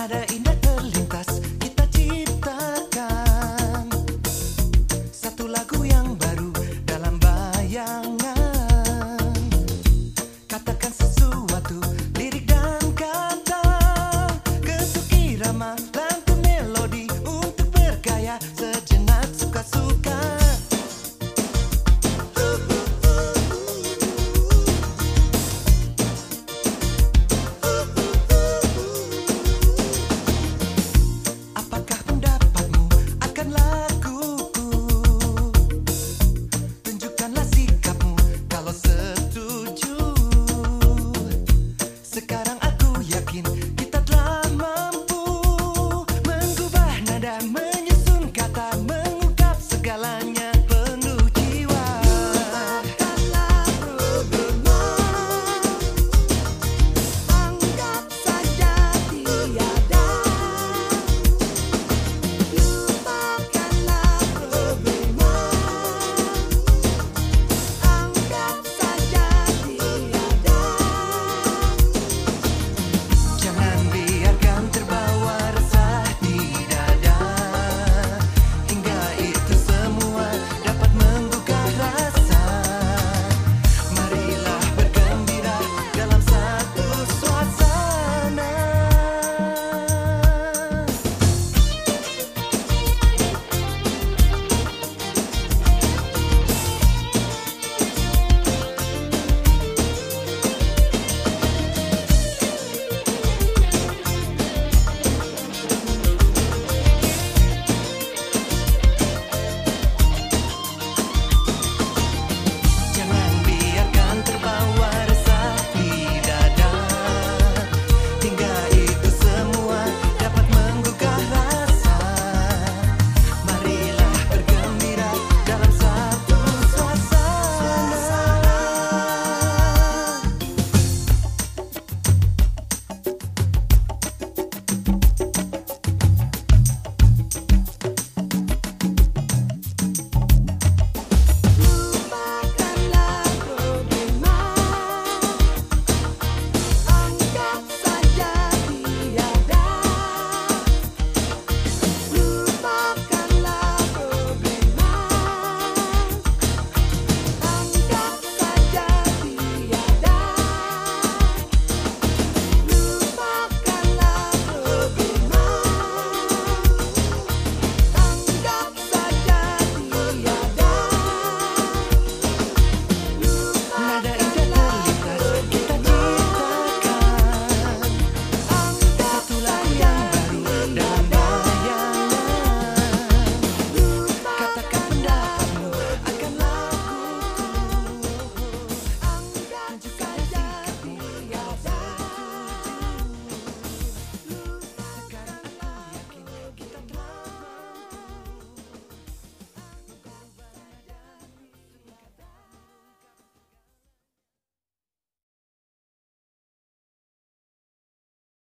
another in the o yakin